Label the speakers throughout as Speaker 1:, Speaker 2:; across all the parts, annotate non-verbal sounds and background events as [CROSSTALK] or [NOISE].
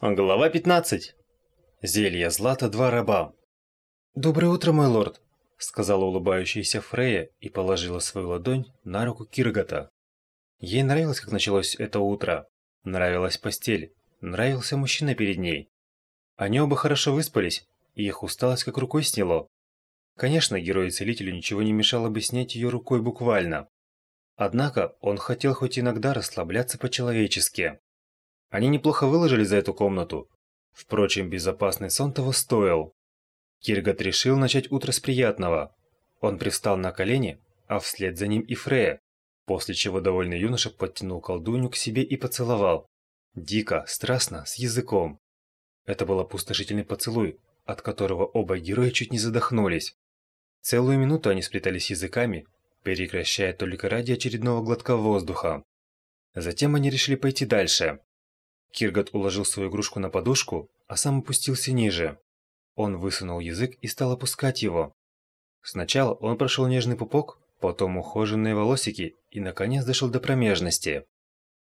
Speaker 1: Глава 15. Зелье Злата два раба. «Доброе утро, мой лорд», — сказала улыбающаяся Фрея и положила свою ладонь на руку Киргата. Ей нравилось, как началось это утро. Нравилась постель, нравился мужчина перед ней. Они оба хорошо выспались, и их усталость как рукой сняло. Конечно, герою-целителю ничего не мешало бы снять ее рукой буквально. Однако он хотел хоть иногда расслабляться по-человечески. Они неплохо выложили за эту комнату. Впрочем, безопасный сон того стоил. Киргат решил начать утро с приятного. Он привстал на колени, а вслед за ним и Фрея, после чего довольный юноша подтянул колдунью к себе и поцеловал. Дико, страстно, с языком. Это был опустошительный поцелуй, от которого оба героя чуть не задохнулись. Целую минуту они сплетались языками, прекращая только ради очередного глотка воздуха. Затем они решили пойти дальше. Киргат уложил свою игрушку на подушку, а сам опустился ниже. Он высунул язык и стал опускать его. Сначала он прошел нежный пупок, потом ухоженные волосики и, наконец, дошел до промежности.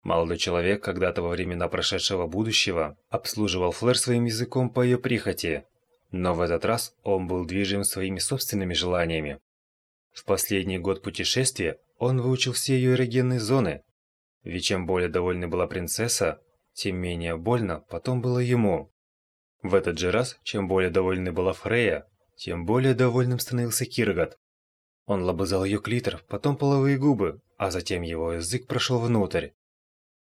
Speaker 1: Молодой человек когда-то во времена прошедшего будущего обслуживал Флэр своим языком по ее прихоти, но в этот раз он был движим своими собственными желаниями. В последний год путешествия он выучил все ее эрогенные зоны, ведь чем более довольна была принцесса, тем менее больно потом было ему. В этот же раз, чем более довольной была Фрея, тем более довольным становился Киргат. Он лобызал ее клитор, потом половые губы, а затем его язык прошел внутрь.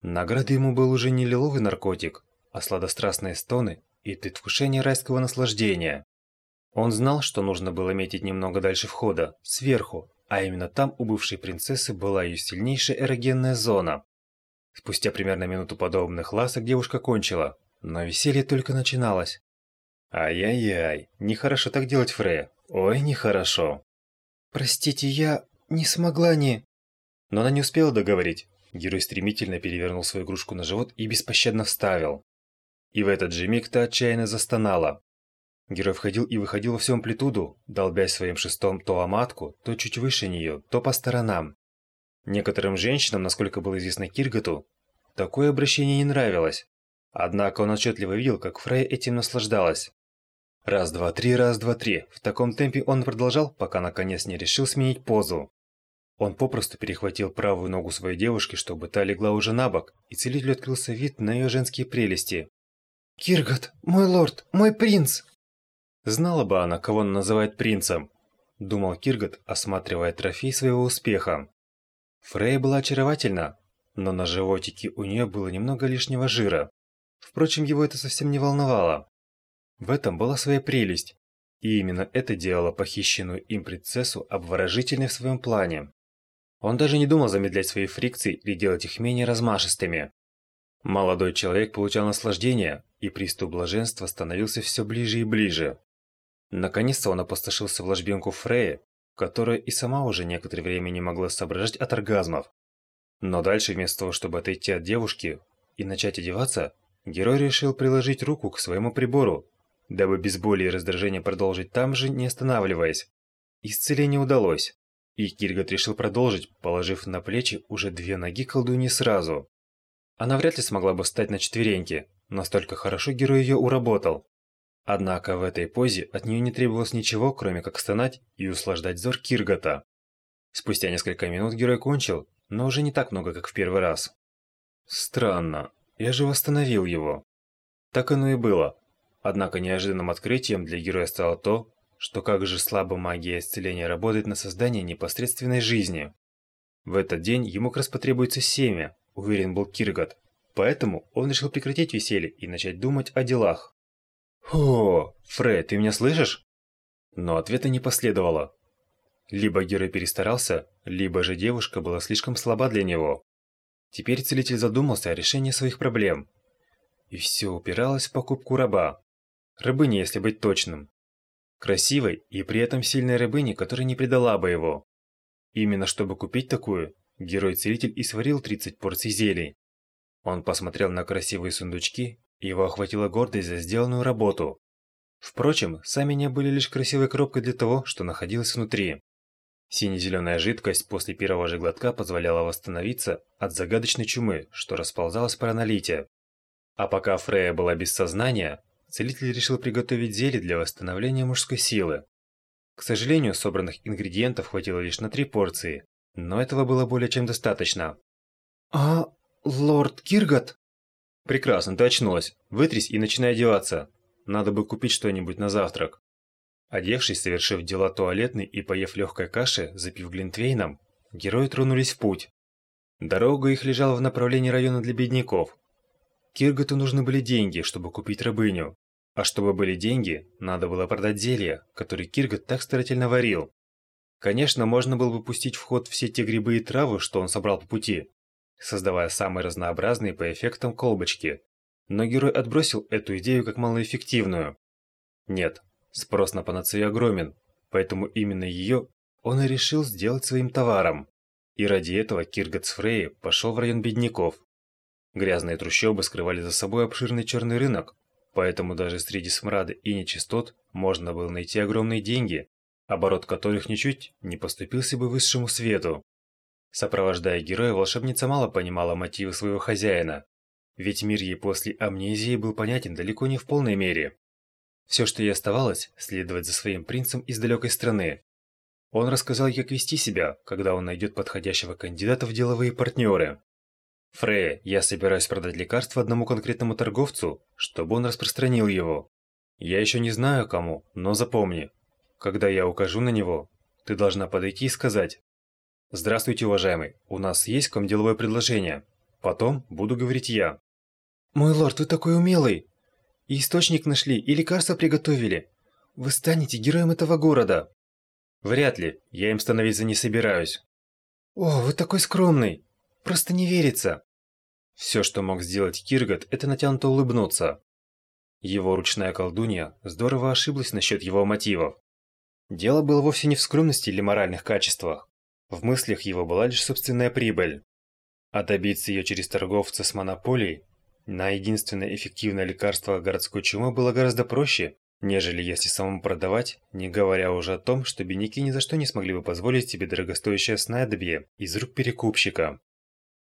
Speaker 1: Наградой ему был уже не лиловый наркотик, а сладострастные стоны и предвкушение райского наслаждения. Он знал, что нужно было метить немного дальше входа, сверху, а именно там у бывшей принцессы была ее сильнейшая эрогенная зона. Спустя примерно минуту подобных ласок девушка кончила, но веселье только начиналось. Ай-яй-яй, нехорошо так делать, Фрея. Ой, нехорошо.
Speaker 2: Простите, я не смогла не...
Speaker 1: Но она не успела договорить. Герой стремительно перевернул свою игрушку на живот и беспощадно вставил. И в этот же миг та отчаянно застонала. Герой входил и выходил во всю амплитуду, долбясь своим шестом то о матку, то чуть выше нее, то по сторонам. Некоторым женщинам, насколько было известно Киргату, такое обращение не нравилось. Однако он отчетливо видел, как Фрей этим наслаждалась. Раз, два, три, раз, два, три. В таком темпе он продолжал, пока наконец не решил сменить позу. Он попросту перехватил правую ногу своей девушки, чтобы та легла уже на бок, и целителю открылся вид на ее женские прелести.
Speaker 2: «Киргат, мой лорд, мой принц!»
Speaker 1: Знала бы она, кого он называет принцем, думал Киргат, осматривая трофей своего успеха. Фрей была очаровательна, но на животике у нее было немного лишнего жира. Впрочем, его это совсем не волновало. В этом была своя прелесть, и именно это делало похищенную им принцессу обворожительной в своем плане. Он даже не думал замедлять свои фрикции или делать их менее размашистыми. Молодой человек получал наслаждение, и приступ блаженства становился все ближе и ближе. Наконец-то он опустошился в ложбинку Фрея, которая и сама уже некоторое время не могла соображать от оргазмов. Но дальше, вместо того, чтобы отойти от девушки и начать одеваться, герой решил приложить руку к своему прибору, дабы без боли и раздражения продолжить там же, не останавливаясь. Исцеление удалось, и Киргат решил продолжить, положив на плечи уже две ноги колдуни сразу. Она вряд ли смогла бы встать на четвереньки, настолько хорошо герой ее уработал. Однако в этой позе от нее не требовалось ничего, кроме как стонать и услаждать взор Киргата. Спустя несколько минут герой кончил, но уже не так много, как в первый раз. Странно, я же восстановил его. Так оно и было. Однако неожиданным открытием для героя стало то, что как же слабо магия исцеления работает на создание непосредственной жизни. В этот день ему как раз потребуется семя, уверен был Киргат. Поэтому он решил прекратить веселье и начать думать о делах. «О, Фред, ты меня слышишь?» Но ответа не последовало. Либо герой перестарался, либо же девушка была слишком слаба для него. Теперь целитель задумался о решении своих проблем. И все упиралось в покупку раба. Рабыни, если быть точным. Красивой и при этом сильной рабыни, которая не предала бы его. Именно чтобы купить такую, герой-целитель и сварил 30 порций зелий. Он посмотрел на красивые сундучки его охватила гордость за сделанную работу. Впрочем, сами не были лишь красивой коробкой для того, что находилось внутри. Сине-зеленая жидкость после первого же глотка позволяла восстановиться от загадочной чумы, что расползалась по аналите. А пока Фрея была без сознания, целитель решил приготовить зелье для восстановления мужской силы. К сожалению, собранных ингредиентов хватило лишь на три порции, но этого было более чем достаточно.
Speaker 2: «А, лорд Киргат?»
Speaker 1: «Прекрасно, ты очнулась. Вытрись и начинай одеваться. Надо бы купить что-нибудь на завтрак». Одевшись, совершив дела туалетной и поев легкой каши, запив глинтвейном, герои тронулись в путь. Дорога их лежала в направлении района для бедняков. Киргату нужны были деньги, чтобы купить рабыню. А чтобы были деньги, надо было продать зелье, которое Киргат так старательно варил. Конечно, можно было бы пустить в ход все те грибы и травы, что он собрал по пути, создавая самые разнообразные по эффектам колбочки. Но герой отбросил эту идею как малоэффективную. Нет, Спрос на панацею огромен, поэтому именно ее он и решил сделать своим товаром. И ради этого Киргат с Фрей пошел в район бедняков. Грязные трущобы скрывали за собой обширный черный рынок, поэтому даже среди смрада и нечистот можно было найти огромные деньги, оборот которых ничуть не поступился бы высшему свету. Сопровождая героя, волшебница мало понимала мотивы своего хозяина, ведь мир ей после амнезии был понятен далеко не в полной мере. Все, что ей оставалось, следовать за своим принцем из далекой страны. Он рассказал ей, как вести себя, когда он найдет подходящего кандидата в деловые партнеры. Фрея, я собираюсь продать лекарство одному конкретному торговцу, чтобы он распространил его. Я еще не знаю кому, но запомни, когда я укажу на него, ты должна подойти и сказать «Здравствуйте, уважаемый, у нас есть к вам деловое предложение». Потом буду говорить я.
Speaker 2: «Мой лорд, вы такой умелый! И источник нашли, и лекарства приготовили. Вы станете героем этого города.
Speaker 1: Вряд ли. Я им становиться не собираюсь.
Speaker 2: О, вы такой скромный. Просто не верится.
Speaker 1: Все, что мог сделать Киргат, это натянуто улыбнуться. Его ручная колдунья здорово ошиблась насчет его мотивов. Дело было вовсе не в скромности или моральных качествах. В мыслях его была лишь собственная прибыль. А добиться ее через торговца с монополией на единственное эффективное лекарство городской чумы было гораздо проще, нежели если самому продавать, не говоря уже о том, что бедняки ни за что не смогли бы позволить себе дорогостоящее снадобье из рук перекупщика.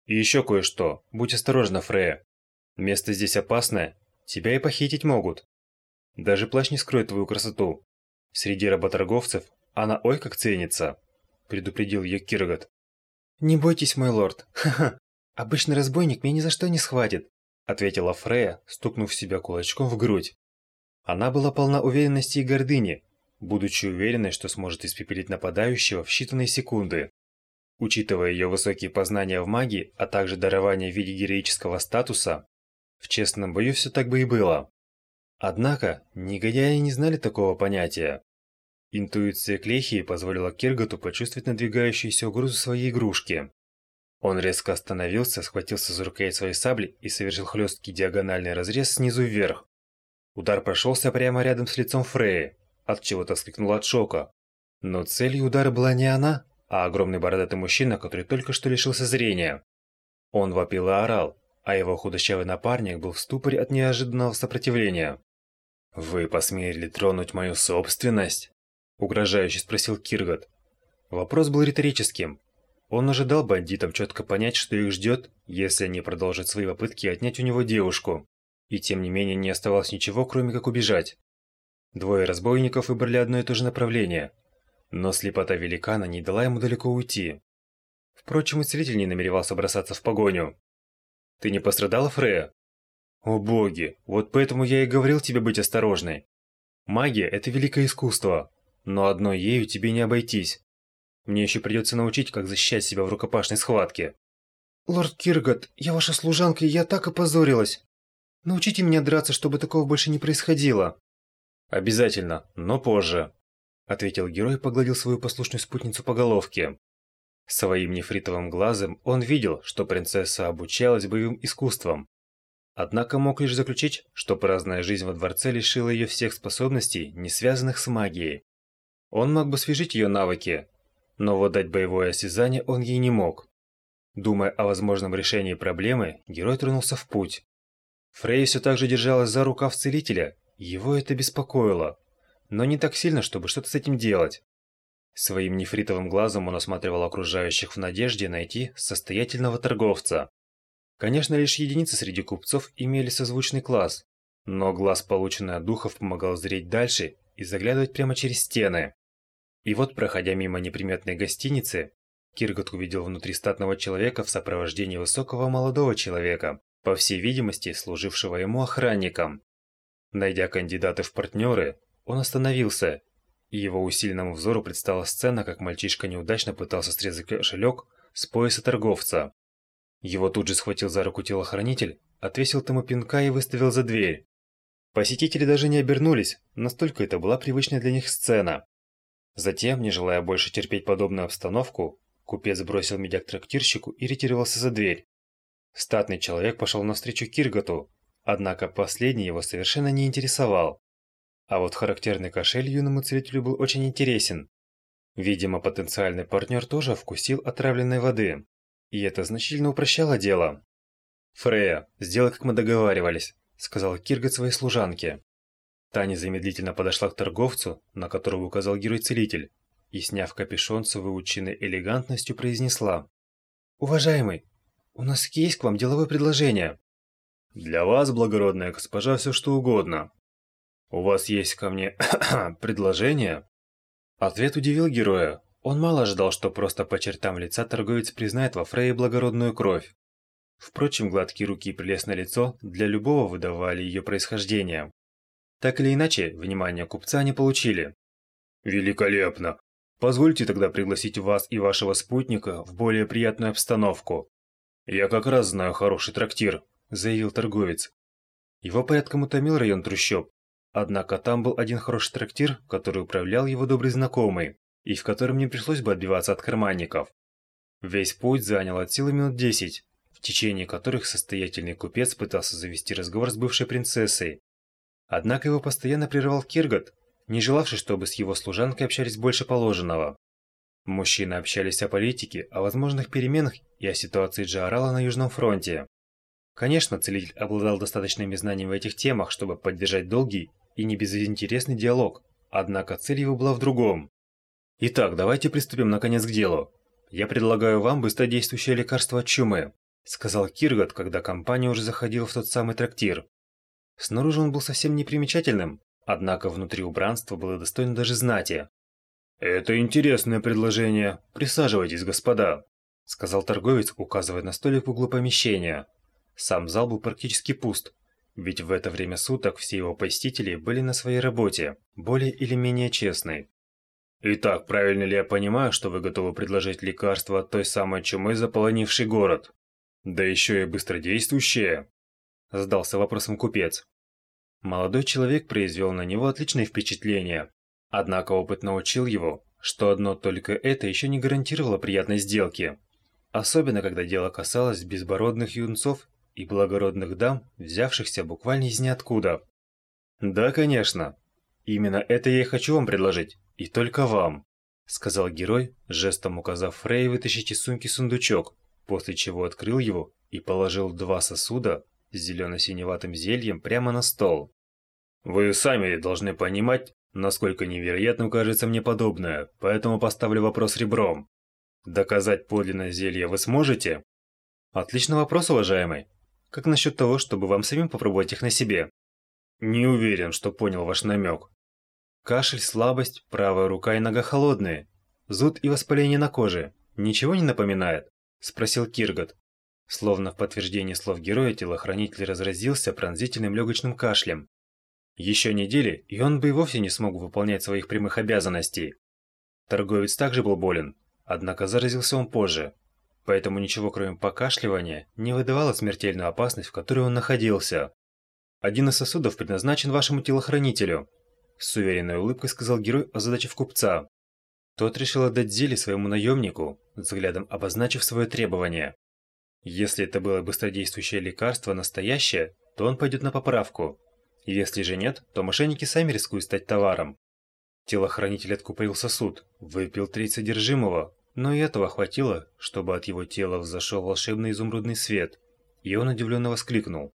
Speaker 1: И еще кое-что. Будь осторожна, Фрея. Место здесь опасное, тебя и похитить могут. Даже плащ не скроет твою красоту. Среди работорговцев она ой как ценится, предупредил ее Киргат.
Speaker 2: Не бойтесь, мой лорд. Ха-ха. Обычный разбойник меня ни за что не схватит
Speaker 1: ответила Фрея, стукнув себя кулачком в грудь. Она была полна уверенности и гордыни, будучи уверенной, что сможет испепелить нападающего в считанные секунды. Учитывая ее высокие познания в магии, а также дарование в виде героического статуса, в честном бою все так бы и было. Однако, негодяи не знали такого понятия. Интуиция Клехии позволила Киргату почувствовать надвигающуюся угрозу своей игрушки. Он резко остановился, схватился за рукоять своей сабли и совершил хлесткий диагональный разрез снизу вверх. Удар прошелся прямо рядом с лицом Фреи, от чего-то вскрикнула от шока. Но целью удара была не она, а огромный бородатый мужчина, который только что лишился зрения. Он вопил и орал, а его худощавый напарник был в ступоре от неожиданного сопротивления. «Вы посмели тронуть мою собственность?» – угрожающе спросил Киргат. Вопрос был риторическим, он ожидал бандитам четко понять, что их ждет, если они продолжат свои попытки отнять у него девушку. И тем не менее не оставалось ничего, кроме как убежать. Двое разбойников выбрали одно и то же направление. Но слепота великана не дала ему далеко уйти. Впрочем, и целитель не намеревался бросаться в погоню. «Ты не пострадала, Фрея?» «О боги, вот поэтому я и говорил тебе быть осторожной. Магия – это великое искусство, но одной ею тебе не обойтись. Мне еще придется научить, как защищать себя в рукопашной схватке.
Speaker 2: Лорд Киргат, я ваша служанка, и я так опозорилась. Научите меня драться, чтобы такого больше не происходило.
Speaker 1: Обязательно, но позже, ответил герой и погладил свою послушную спутницу по головке. Своим нефритовым глазом он видел, что принцесса обучалась боевым искусствам. Однако мог лишь заключить, что праздная жизнь во дворце лишила ее всех способностей, не связанных с магией. Он мог бы свяжить ее навыки, но вот дать боевое осязание он ей не мог. Думая о возможном решении проблемы, герой тронулся в путь. Фрей все так же держалась за рукав целителя, его это беспокоило, но не так сильно, чтобы что-то с этим делать. Своим нефритовым глазом он осматривал окружающих в надежде найти состоятельного торговца. Конечно, лишь единицы среди купцов имели созвучный класс, но глаз, полученный от духов, помогал зреть дальше и заглядывать прямо через стены. И вот, проходя мимо неприметной гостиницы, Киргот увидел внутри статного человека в сопровождении высокого молодого человека, по всей видимости, служившего ему охранником. Найдя кандидата в партнеры, он остановился, и его усиленному взору предстала сцена, как мальчишка неудачно пытался срезать кошелек с пояса торговца. Его тут же схватил за руку телохранитель, отвесил тому пинка и выставил за дверь. Посетители даже не обернулись, настолько это была привычная для них сцена. Затем, не желая больше терпеть подобную обстановку, купец бросил медяк трактирщику и ретировался за дверь. Статный человек пошел навстречу Кирготу, однако последний его совершенно не интересовал. А вот характерный кошель юному целителю был очень интересен. Видимо, потенциальный партнер тоже вкусил отравленной воды. И это значительно упрощало дело. «Фрея, сделай, как мы договаривались», — сказал Киргот своей служанке. Та незамедлительно подошла к торговцу, на которого указал герой-целитель, и, сняв капюшон с выученной элегантностью, произнесла. «Уважаемый, у нас есть к вам деловое предложение».
Speaker 2: «Для вас, благородная госпожа, все что угодно. У вас есть ко мне [COUGHS] предложение?»
Speaker 1: Ответ удивил героя. Он мало ожидал, что просто по чертам лица торговец признает во Фрейе благородную кровь. Впрочем, гладкие руки и прелестное лицо для любого выдавали ее происхождение. Так или иначе, внимание купца не получили.
Speaker 2: «Великолепно! Позвольте тогда пригласить вас и вашего спутника в более приятную обстановку. Я как раз знаю хороший трактир», – заявил торговец.
Speaker 1: Его порядком утомил район трущоб. Однако там был один хороший трактир, который управлял его добрый знакомый, и в котором не пришлось бы отбиваться от карманников. Весь путь занял от силы минут десять, в течение которых состоятельный купец пытался завести разговор с бывшей принцессой. Однако его постоянно прерывал Киргот, не желавший, чтобы с его служанкой общались больше положенного. Мужчины общались о политике, о возможных переменах и о ситуации Джаарала на Южном фронте. Конечно, целитель обладал достаточными знаниями в этих темах, чтобы поддержать долгий и не безинтересный диалог, однако цель его была в другом. Итак, давайте приступим наконец к делу. Я предлагаю вам быстродействующее лекарство от чумы, сказал Киргот, когда компания уже заходила в тот самый трактир. Снаружи он был совсем непримечательным, Однако внутри убранства было достойно даже знати.
Speaker 2: «Это интересное предложение. Присаживайтесь, господа», —
Speaker 1: сказал торговец, указывая на столик в углу помещения. Сам зал был практически пуст, ведь в это время суток все его посетители были на своей работе, более или менее честной.
Speaker 2: «Итак, правильно ли я понимаю, что вы готовы предложить лекарство от той самой чумы, заполонившей город? Да еще и быстродействующее?»
Speaker 1: Задался вопросом купец. Молодой человек произвел на него отличное впечатление. Однако опыт научил его, что одно только это еще не гарантировало приятной сделки. Особенно, когда дело касалось безбородных юнцов и благородных дам, взявшихся буквально из ниоткуда. «Да, конечно. Именно это я и хочу вам предложить, и только вам», сказал герой, жестом указав Фрей вытащить из сумки сундучок, после чего открыл его и положил два сосуда с зелено-синеватым зельем прямо на стол.
Speaker 2: Вы сами должны понимать, насколько невероятным кажется мне подобное, поэтому поставлю вопрос ребром. Доказать подлинное зелье вы сможете?
Speaker 1: Отличный вопрос, уважаемый. Как насчет того, чтобы вам самим попробовать их на себе?
Speaker 2: Не уверен, что понял ваш намек.
Speaker 1: Кашель, слабость, правая рука и нога холодные. Зуд и воспаление на коже. Ничего не напоминает? Спросил Киргот. Словно в подтверждение слов героя, телохранитель разразился пронзительным легочным кашлем. Еще недели, и он бы и вовсе не смог выполнять своих прямых обязанностей. Торговец также был болен, однако заразился он позже. Поэтому ничего кроме покашливания не выдавало смертельную опасность, в которой он находился. Один из сосудов предназначен вашему телохранителю. С уверенной улыбкой сказал герой, озадачив купца. Тот решил отдать зелье своему наемнику, взглядом обозначив свое требование. Если это было быстродействующее лекарство настоящее, то он пойдет на поправку. Если же нет, то мошенники сами рискуют стать товаром. Телохранитель откупорил сосуд, выпил треть содержимого, но и этого хватило, чтобы от его тела взошел волшебный изумрудный свет, и он удивленно воскликнул.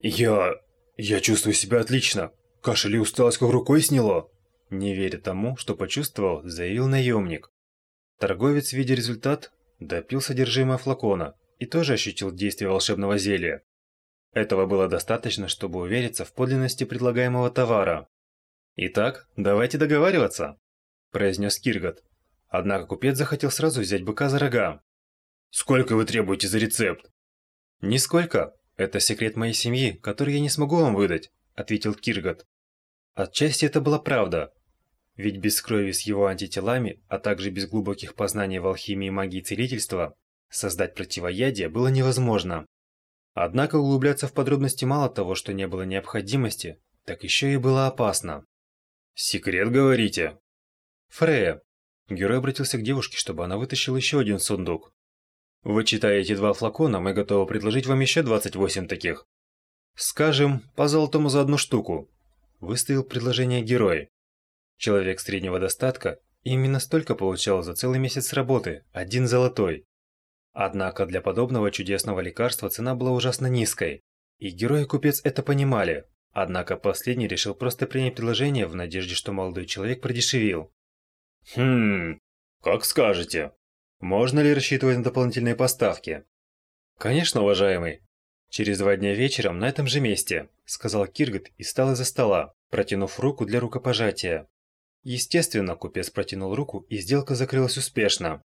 Speaker 2: «Я... я чувствую себя отлично! Кашель и усталость как рукой сняло!»
Speaker 1: Не веря тому, что почувствовал, заявил наемник. Торговец, видя результат, допил содержимое флакона и тоже ощутил действие волшебного зелья. Этого было достаточно, чтобы увериться в подлинности предлагаемого товара. «Итак, давайте договариваться», – произнес Киргат. Однако купец захотел сразу взять быка за рога.
Speaker 2: «Сколько вы требуете за рецепт?»
Speaker 1: «Нисколько. Это секрет моей семьи, который я не смогу вам выдать», – ответил Киргат. Отчасти это была правда. Ведь без крови с его антителами, а также без глубоких познаний в алхимии магии целительства, создать противоядие было невозможно. Однако углубляться в подробности мало того, что не было необходимости, так еще и было опасно.
Speaker 2: «Секрет, говорите?»
Speaker 1: «Фрея». Герой обратился к девушке, чтобы она вытащила еще один сундук. «Вы читаете два флакона, мы готовы предложить вам еще 28 таких. Скажем, по золотому за одну штуку». Выставил предложение герой. Человек среднего достатка именно столько получал за целый месяц работы, один золотой. Однако для подобного чудесного лекарства цена была ужасно низкой, и герой и купец это понимали. Однако последний решил просто принять предложение в надежде, что молодой человек продешевил.
Speaker 2: «Хм, как скажете.
Speaker 1: Можно ли рассчитывать на дополнительные поставки?» «Конечно, уважаемый. Через два дня вечером на этом же месте», – сказал Киргат и встал из-за стола, протянув руку для рукопожатия. Естественно, купец протянул руку, и сделка закрылась успешно.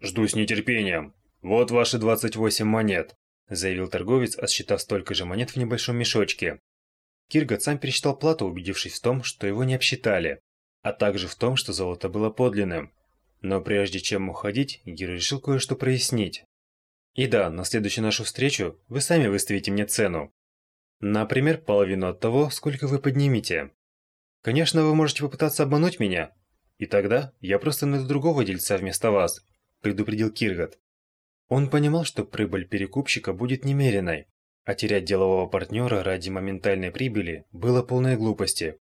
Speaker 2: «Жду с нетерпением», «Вот ваши 28 монет», –
Speaker 1: заявил торговец, отсчитав столько же монет в небольшом мешочке. Киргат сам пересчитал плату, убедившись в том, что его не обсчитали, а также в том, что золото было подлинным. Но прежде чем уходить, Гир решил кое-что прояснить. И да, на следующую нашу встречу вы сами выставите мне цену. Например, половину от того, сколько вы поднимете. Конечно, вы можете попытаться обмануть меня, и тогда я просто найду другого дельца вместо вас, предупредил Киргат. Он понимал, что прибыль перекупщика будет немеренной, а терять делового партнера ради моментальной прибыли было полной глупости.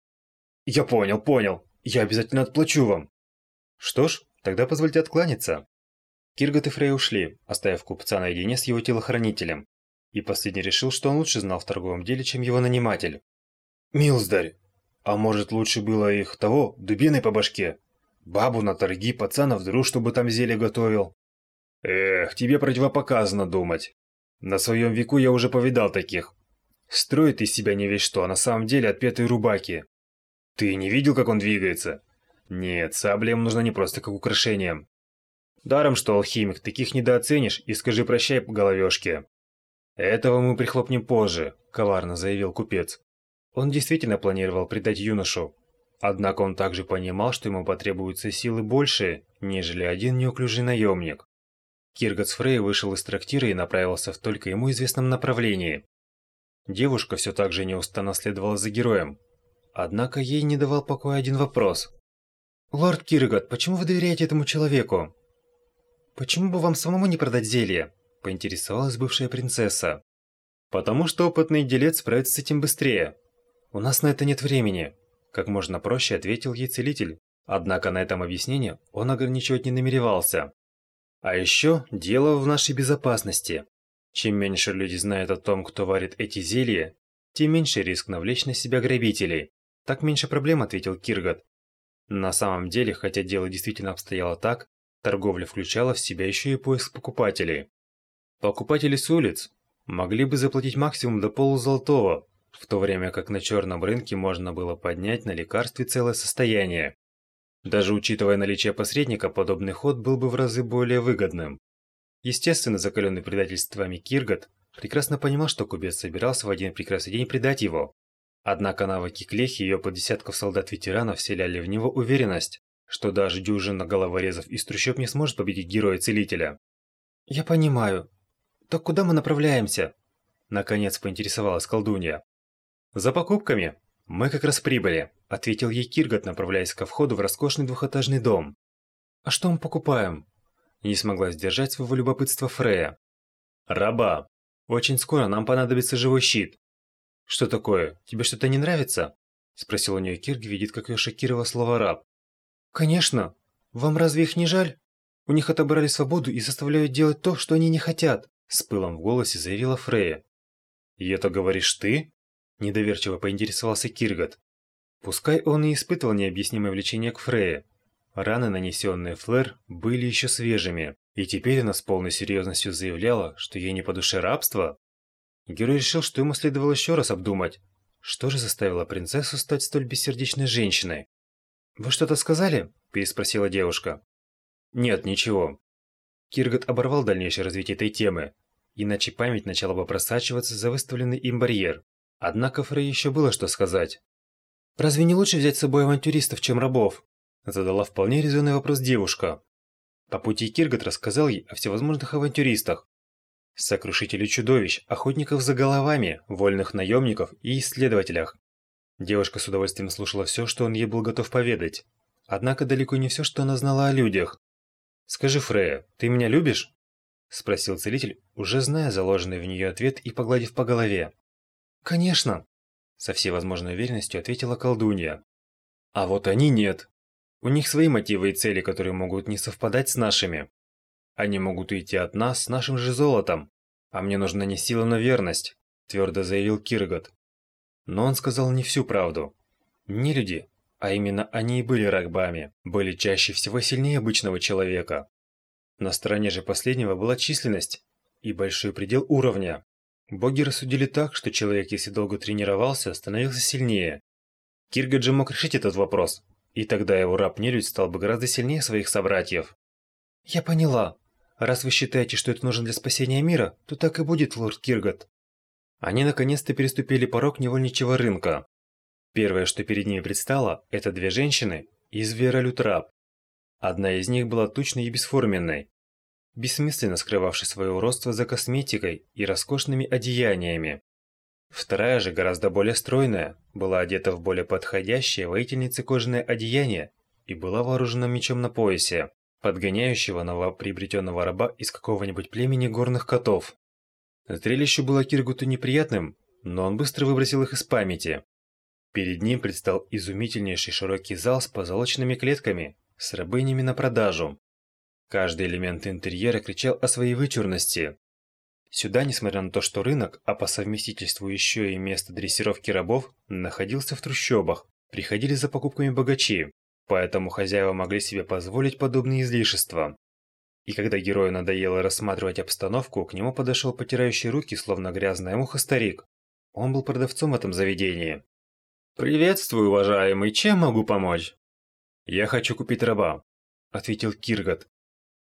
Speaker 2: «Я понял, понял. Я обязательно отплачу вам».
Speaker 1: «Что ж, тогда позвольте откланяться». Киргат и Фрей ушли, оставив купца наедине с его телохранителем. И последний решил, что он лучше знал в торговом деле, чем его наниматель.
Speaker 2: «Милздарь, а может лучше было их того, дубиной по башке? Бабу на торги, пацана в чтобы там зелье готовил?» Эх, тебе противопоказано думать. На своем веку я уже повидал таких. Строит из себя не весь что, а на самом деле отпетые рубаки. Ты не видел, как он двигается? Нет, сабля ему нужна не просто как украшение. Даром, что алхимик, таких недооценишь и скажи прощай по головешке. Этого мы прихлопнем позже, коварно заявил купец. Он действительно планировал предать юношу. Однако он также понимал, что ему потребуются силы больше, нежели один неуклюжий наемник. Киргат Фрей вышел из трактира и направился в только ему известном направлении. Девушка все так же неустанно следовала за героем. Однако ей не давал покоя один вопрос. «Лорд Киргат, почему вы доверяете этому человеку? Почему бы вам самому не продать зелье?» – поинтересовалась бывшая принцесса. «Потому что опытный делец справится с этим быстрее. У нас на это нет времени», – как можно проще ответил ей целитель. Однако на этом объяснении он ограничивать не намеревался. А еще дело в нашей безопасности. Чем меньше люди знают о том, кто варит эти зелья, тем меньше риск навлечь на себя грабителей. Так меньше проблем, ответил Киргат. На самом деле, хотя дело действительно обстояло так, торговля включала в себя еще и поиск покупателей. Покупатели с улиц могли бы заплатить максимум до полузолотого, в то время как на черном рынке можно было поднять на лекарстве целое состояние. Даже учитывая наличие посредника, подобный ход был бы в разы более выгодным. Естественно, закаленный предательствами Киргат прекрасно понимал, что кубец собирался в один прекрасный день предать его. Однако навыки Клехи и ее под десятков солдат-ветеранов вселяли в него уверенность, что даже дюжина головорезов из трущоб не сможет победить героя-целителя. «Я понимаю. Так куда мы направляемся?» Наконец поинтересовалась колдунья. «За покупками. Мы как раз прибыли ответил ей Киргат, направляясь ко входу в роскошный двухэтажный дом. А что мы покупаем? Не смогла сдержать своего любопытства Фрея. Раба. Очень скоро нам понадобится живой щит. Что такое? Тебе что-то не нравится? спросил у нее Кирг, видит, как ее шокировало слово раб. Конечно. Вам разве их не жаль? У них отобрали свободу и заставляют делать то, что они не хотят, с пылом в голосе заявила Фрея. И это говоришь ты? Недоверчиво поинтересовался Киргат. Пускай он и испытывал необъяснимое влечение к Фрейе, раны, нанесенные Флэр, были еще свежими,
Speaker 1: И теперь она с полной серьезностью заявляла, что ей не по душе рабство? Герой решил, что ему следовало еще раз обдумать, что же заставило принцессу стать столь бессердечной женщиной. «Вы что-то сказали?» – переспросила девушка. «Нет, ничего». Киргат оборвал дальнейшее развитие этой темы, иначе память начала бы просачиваться за выставленный им барьер. Однако Фрей еще было что сказать. «Разве не лучше взять с собой авантюристов, чем рабов?» Задала вполне резонный вопрос девушка. По пути Киргат рассказал ей о всевозможных авантюристах. Сокрушителей чудовищ, охотников за головами, вольных наемников и исследователях. Девушка с удовольствием слушала все, что он ей был готов поведать. Однако далеко не все, что она знала о людях. «Скажи, Фрея, ты меня любишь?» Спросил целитель, уже зная заложенный в нее ответ и погладив по голове. «Конечно!» Со всей возможной уверенностью ответила колдунья. «А вот они нет. У них свои мотивы и цели, которые могут не совпадать с нашими. Они могут уйти от нас с нашим же золотом. А мне нужна не сила, но верность», твердо заявил Киргот. Но он сказал не всю правду. Не люди, а именно они и были рагбами, были чаще всего сильнее обычного человека. На стороне же последнего была численность и большой предел уровня. Боги рассудили так, что человек, если долго тренировался, становился сильнее. Киргат же мог решить этот вопрос, и тогда его раб-нелюдь стал бы гораздо сильнее своих собратьев. «Я поняла. Раз вы считаете, что это нужно для спасения мира, то так и будет, лорд Киргат». Они наконец-то переступили порог невольничьего рынка. Первое, что перед ними предстало, это две женщины из Веролютрап. Одна из них была тучной и бесформенной, бессмысленно скрывавшей свое уродство за косметикой и роскошными одеяниями. Вторая же, гораздо более стройная, была одета в более подходящее воительнице кожаное одеяние и была вооружена мечом на поясе, подгоняющего новоприобретенного раба из какого-нибудь племени горных котов. Зрелище было Киргуту неприятным, но он быстро выбросил их из памяти. Перед ним предстал изумительнейший широкий зал с позолоченными клетками, с рабынями на продажу. Каждый элемент интерьера кричал о своей вычурности. Сюда, несмотря на то, что рынок, а по совместительству еще и место дрессировки рабов, находился в трущобах, приходили за покупками богачи, поэтому хозяева могли себе позволить подобные излишества. И когда герою надоело рассматривать обстановку, к нему подошел потирающий руки, словно грязная муха старик. Он был продавцом в этом заведении. «Приветствую, уважаемый, чем могу помочь?» «Я хочу купить раба», — ответил Киргат.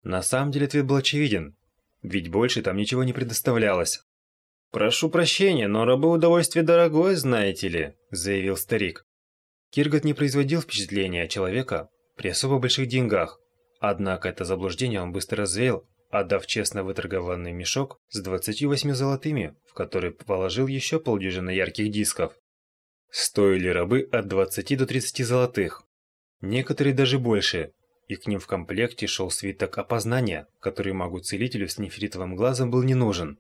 Speaker 1: На самом деле ответ был очевиден, ведь больше там ничего не предоставлялось. «Прошу прощения, но рабы удовольствие дорогое, знаете ли», – заявил старик. Киргот не производил впечатления человека при особо больших деньгах, однако это заблуждение он быстро развеял, отдав честно выторгованный мешок с 28 золотыми, в который положил еще полдюжины ярких дисков. Стоили рабы от 20 до 30 золотых, некоторые даже больше, и к ним в комплекте шел свиток опознания, который магу-целителю с нефритовым глазом был не нужен.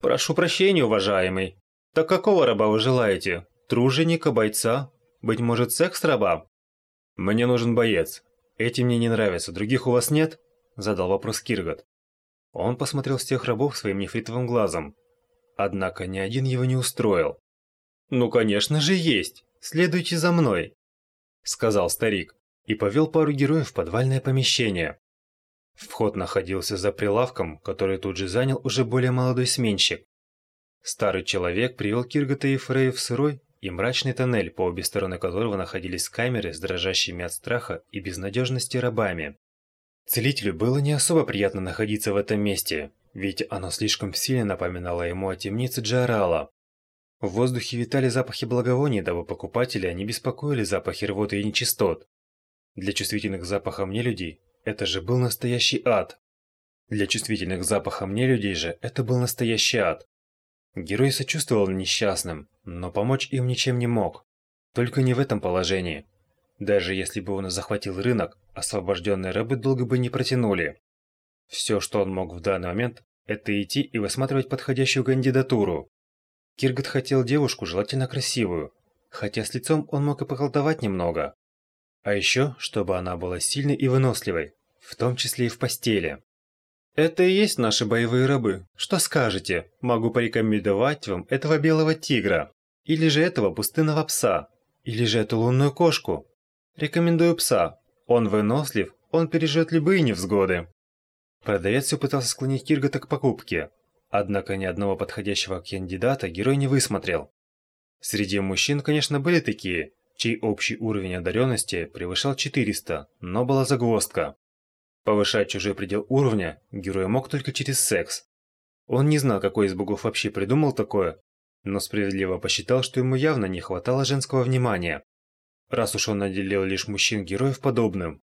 Speaker 1: «Прошу прощения, уважаемый. Так какого раба вы желаете? Труженика, бойца? Быть может, секс-раба?» «Мне нужен боец. Эти мне не нравятся, других у вас нет?» Задал вопрос Киргат. Он посмотрел с тех рабов своим нефритовым глазом. Однако ни один его не устроил. «Ну, конечно же, есть. Следуйте за мной», — сказал старик и повел пару героев в подвальное помещение. Вход находился за прилавком, который тут же занял уже более молодой сменщик. Старый человек привел Киргота и Фрею в сырой и мрачный тоннель, по обе стороны которого находились камеры с дрожащими от страха и безнадежности рабами. Целителю было не особо приятно находиться в этом месте, ведь оно слишком сильно напоминало ему о темнице Джарала. В воздухе витали запахи благовоний, дабы покупателя не беспокоили запахи рвоты и нечистот. Для чувствительных к запахам нелюдей это же был настоящий ад. Для чувствительных к запахам нелюдей же это был настоящий ад. Герой сочувствовал несчастным, но помочь им ничем не мог. Только не в этом положении. Даже если бы он захватил рынок, освобожденные рабы долго бы не протянули. Все, что он мог в данный момент, это идти и высматривать подходящую кандидатуру. Киргат хотел девушку, желательно красивую, хотя с лицом он мог и поколдовать немного. А еще, чтобы она была сильной и выносливой, в том числе и в постели. Это и есть наши боевые рабы. Что скажете? Могу порекомендовать вам этого белого тигра. Или же этого пустынного пса. Или же эту лунную кошку. Рекомендую пса. Он вынослив, он переживет любые невзгоды. Продавец все пытался склонить Киргота к покупке, однако ни одного подходящего кандидата герой не высмотрел. Среди мужчин, конечно, были такие, чей общий уровень одаренности превышал 400, но была загвоздка. Повышать чужой предел уровня герой мог только через секс. Он не знал, какой из богов вообще придумал такое, но справедливо посчитал, что ему явно не хватало женского внимания, раз уж он наделил лишь мужчин-героев подобным.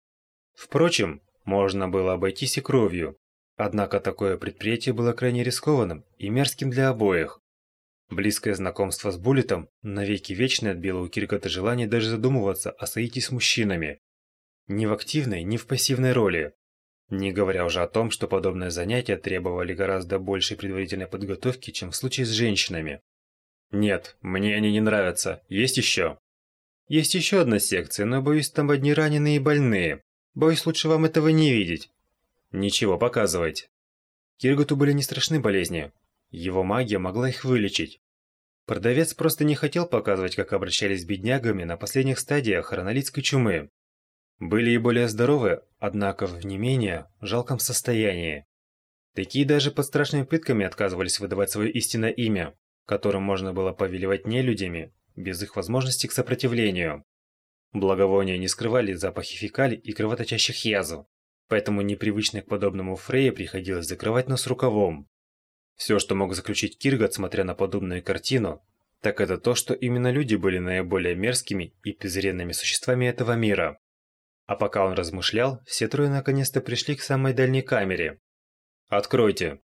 Speaker 1: Впрочем, можно было обойтись и кровью, однако такое предприятие было крайне рискованным и мерзким для обоих. Близкое знакомство с Буллетом навеки вечное отбило у Киркота желание даже задумываться о соитии с мужчинами. Ни в активной, ни в пассивной роли. Не говоря уже о том, что подобные занятия требовали гораздо большей предварительной подготовки, чем в случае с женщинами. Нет, мне они не нравятся. Есть еще? Есть еще одна секция, но боюсь, там одни раненые и больные. Боюсь, лучше вам этого не видеть. Ничего, показывайте. Киргуту были не страшны болезни. Его магия могла их вылечить. Продавец просто не хотел показывать, как обращались с беднягами на последних стадиях хронолитской чумы. Были и более здоровые, однако в не менее жалком состоянии. Такие даже под страшными пытками отказывались выдавать свое истинное имя, которым можно было повелевать нелюдями, без их возможности к сопротивлению. Благовония не скрывали запахи фекалий и кровоточащих язв, поэтому непривычной к подобному Фрейе приходилось закрывать нос рукавом. Все, что мог заключить Киргат, смотря на подобную картину, так это то, что именно люди были наиболее мерзкими и презренными существами этого мира. А пока он размышлял, все трое наконец-то пришли к самой дальней камере. «Откройте!»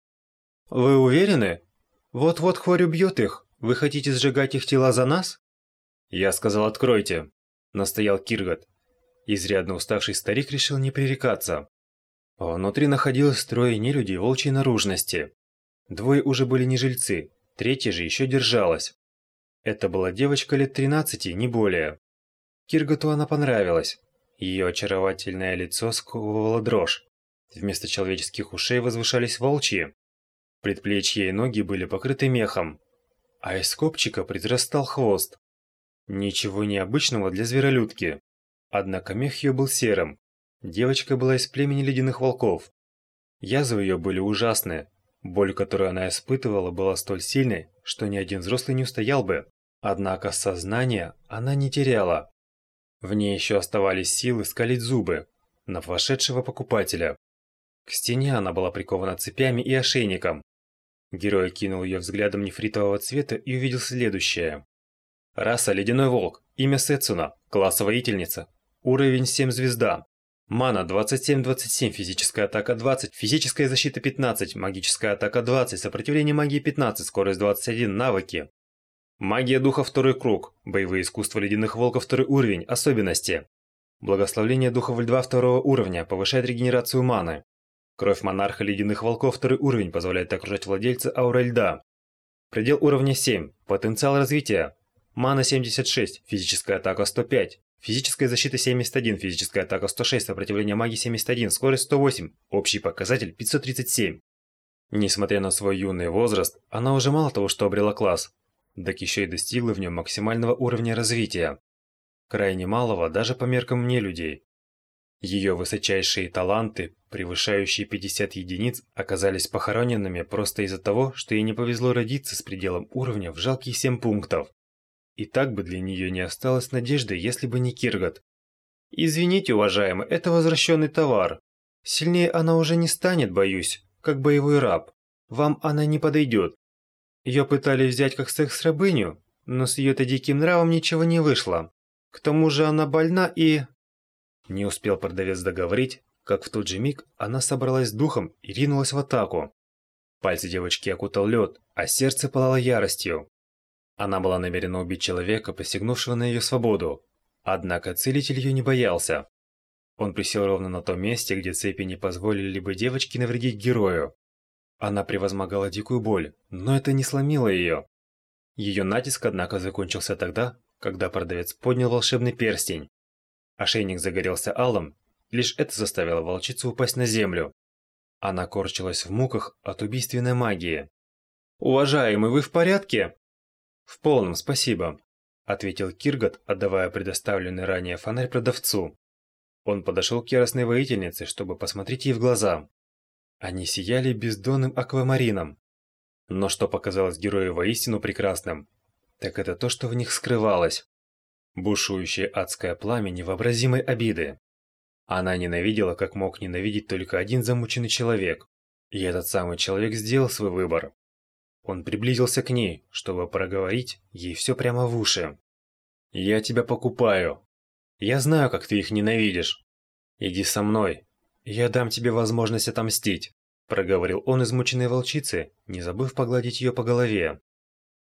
Speaker 1: «Вы уверены? Вот-вот хворь убьет их. Вы хотите сжигать их тела за нас?» «Я сказал, откройте!» – настоял Киргат. Изрядно уставший старик решил не пререкаться. Внутри находилось трое нелюдей волчьей наружности. Двое уже были не жильцы, третья же еще держалась. Это была девочка лет 13, не более. Киргату она понравилась. Ее очаровательное лицо сковывало дрожь. Вместо человеческих ушей возвышались волчьи. Предплечья и ноги были покрыты мехом, а из копчика произрастал хвост. Ничего необычного для зверолюдки. Однако мех ее был серым. Девочка была из племени ледяных волков. Язвы ее были ужасные. Боль, которую она испытывала, была столь сильной, что ни один взрослый не устоял бы. Однако сознание она не теряла. В ней еще оставались силы скалить зубы на вошедшего покупателя. К стене она была прикована цепями и ошейником. Герой кинул ее взглядом нефритового цвета и увидел следующее. Раса Ледяной Волк, имя Сетсуна, класс воительница, уровень 7 звезда. Мана 27-27, физическая атака 20, физическая защита 15, магическая атака 20, сопротивление магии 15, скорость 21, навыки. Магия духа второй круг. Боевые искусства ледяных волков второй уровень. Особенности. Благословление духов льда второго уровня. Повышает регенерацию маны. Кровь монарха ледяных волков второй уровень позволяет окружать владельца аурой льда. Предел уровня 7. Потенциал развития. Мана 76. Физическая атака 105. Физическая защита 71, физическая атака 106, сопротивление магии 71, скорость 108, общий показатель 537. Несмотря на свой юный возраст, она уже мало того, что обрела класс, так еще и достигла в нем максимального уровня развития. Крайне малого даже по меркам мне людей. Ее высочайшие таланты, превышающие 50 единиц, оказались похороненными просто из-за того, что ей не повезло родиться с пределом уровня в жалкие 7 пунктов. И так бы для нее не осталось надежды, если бы не Киргат. «Извините, уважаемый, это возвращенный товар. Сильнее она уже не станет, боюсь, как боевой раб. Вам она не подойдет. Ее пытались взять как секс-рабыню, но с ее-то диким нравом ничего не вышло. К тому же она больна и...» Не успел продавец договорить, как в тот же миг она собралась с духом и ринулась в атаку. Пальцы девочки окутал лед, а сердце пылало яростью. Она была намерена убить человека, посягнувшего на ее свободу. Однако целитель ее не боялся. Он присел ровно на том месте, где цепи не позволили бы девочке навредить герою. Она превозмогала дикую боль, но это не сломило ее. Ее натиск, однако, закончился тогда, когда продавец поднял волшебный перстень. Ошейник загорелся алым, лишь это заставило волчицу упасть на землю. Она корчилась в муках от убийственной магии. «Уважаемый, вы в порядке?» «В полном, спасибо», – ответил Киргат, отдавая предоставленный ранее фонарь продавцу. Он подошел к яростной воительнице, чтобы посмотреть ей в глаза. Они сияли бездонным аквамарином. Но что показалось герою воистину прекрасным, так это то, что в них скрывалось. Бушующее адское пламя невообразимой обиды. Она ненавидела, как мог ненавидеть только один замученный человек. И этот самый человек сделал свой выбор. Он приблизился к ней, чтобы проговорить ей все прямо в уши. «Я тебя покупаю. Я знаю, как ты их ненавидишь. Иди со мной. Я дам тебе возможность отомстить», проговорил он измученной волчице, не забыв погладить ее по голове.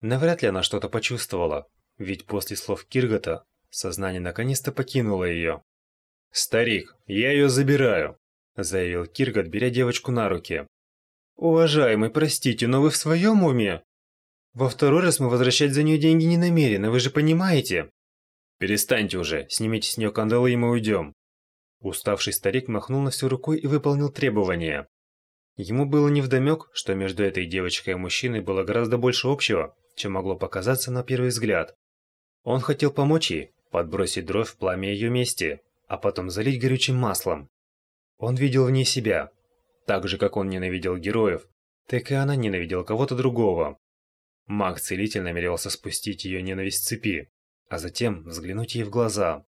Speaker 1: Навряд ли она что-то почувствовала, ведь после слов Киргота сознание наконец-то покинуло ее. «Старик, я ее забираю», – заявил Киргот, беря девочку на руки. «Уважаемый, простите, но вы в своем уме? Во второй раз мы возвращать за нее деньги не намерены, вы же понимаете?» «Перестаньте уже, снимите с нее кандалы и мы уйдем». Уставший старик махнул на всю рукой и выполнил требования. Ему было невдомек, что между этой девочкой и мужчиной было гораздо больше общего, чем могло показаться на первый взгляд. Он хотел помочь ей, подбросить дров в пламя ее мести, а потом залить горючим маслом. Он видел в ней себя. Так же, как он ненавидел героев, так и она ненавидела кого-то другого. Маг-целитель намеревался спустить ее ненависть с цепи, а затем взглянуть ей в глаза.